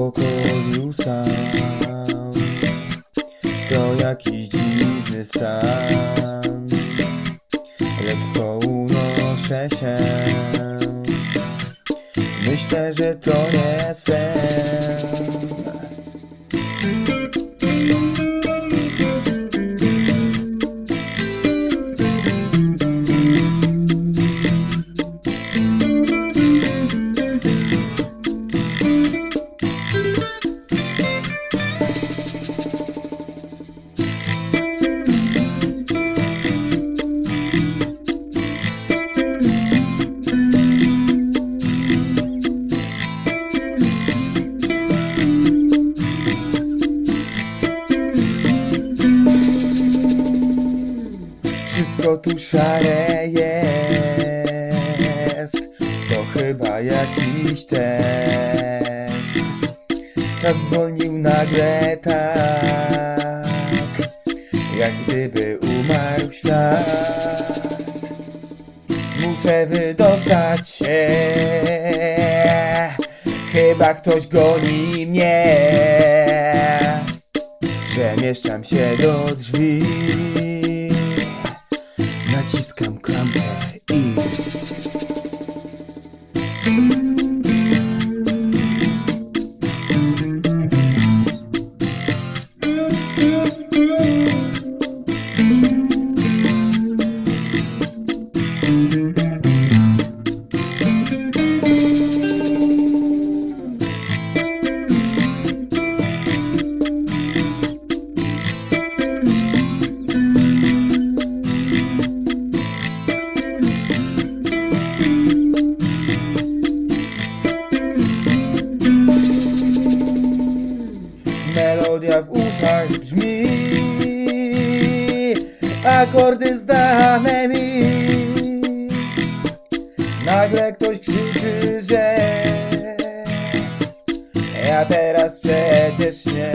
Pokoju sam. To jakiś dziwny stan. Lekko unoszę się. Myślę, że to nie sen Wszystko tu szare jest. To chyba jakiś test. Czas zwolnił nagle tak Jak gdyby umarł świat. Muszę wydostać się. Chyba ktoś goni mnie. Przemieszczam się do drzwi thank mm -hmm. you brzmi Akordy zdane mi Nagle ktoś krzyczy, że Ja teraz przecież nie